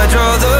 I draw the